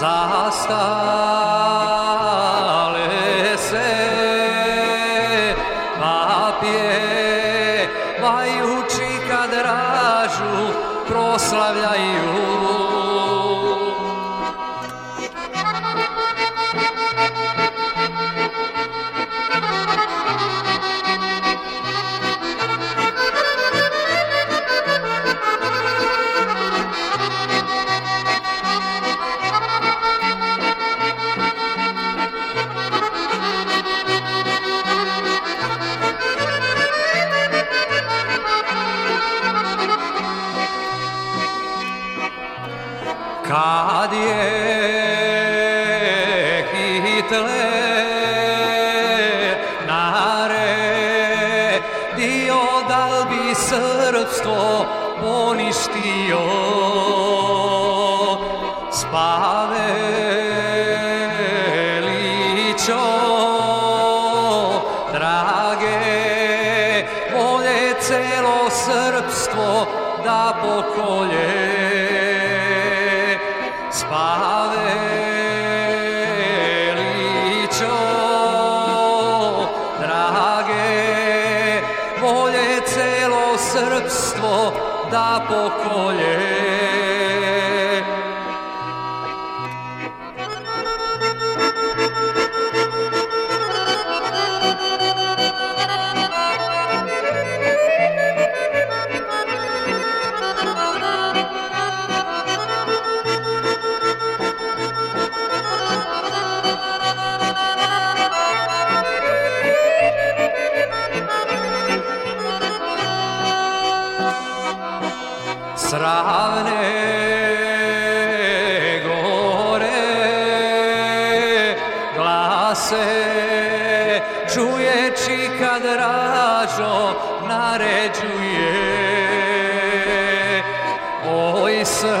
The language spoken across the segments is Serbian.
zastále se papie, vajučika dražu proslavljaju kad je Hitler naredio da bi srpstvo poništio Spavelićo drage volje celo srpstvo da pokolje Moje celo srbstvo da pokoje. Sravne gore glase čujeći kad ražo naređuje. Oj Srbijo,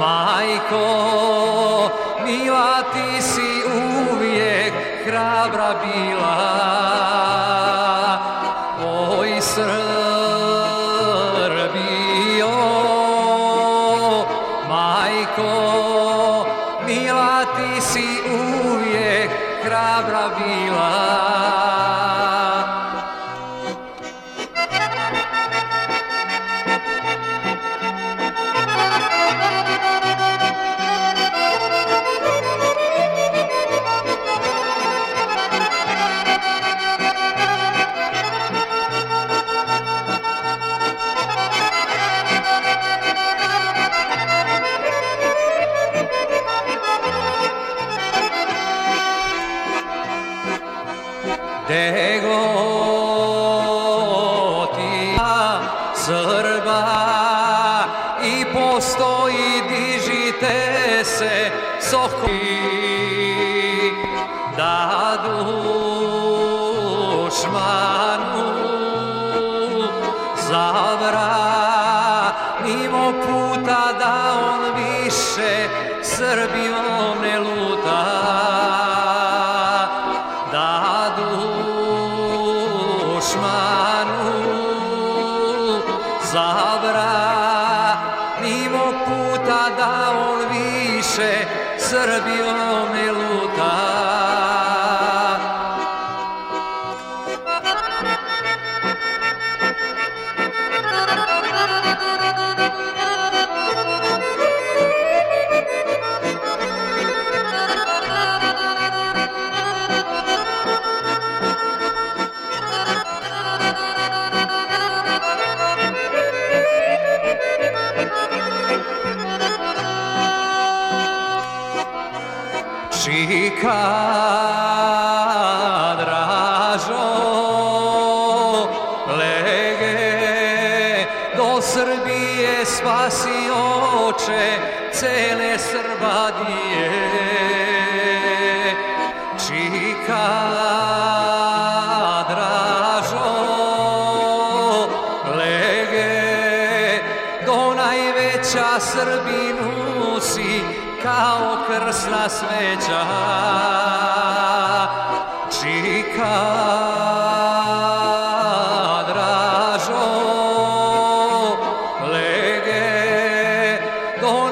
majko mila ti si uvijek hrabra bila si uvijek hrabra bila. Degotija Srba i postoji dižite se sokovi da dušmanu zabranimo puta da on više Srbijom dušmanu zabranimo puta da više Srbijom Čika dražo lege do Srbije spasi oče cele Srbadije. Čika kao krsna sveća Čika dražo lege do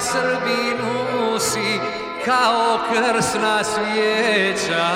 Srbinu si kao krsna svijeća